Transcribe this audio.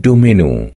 do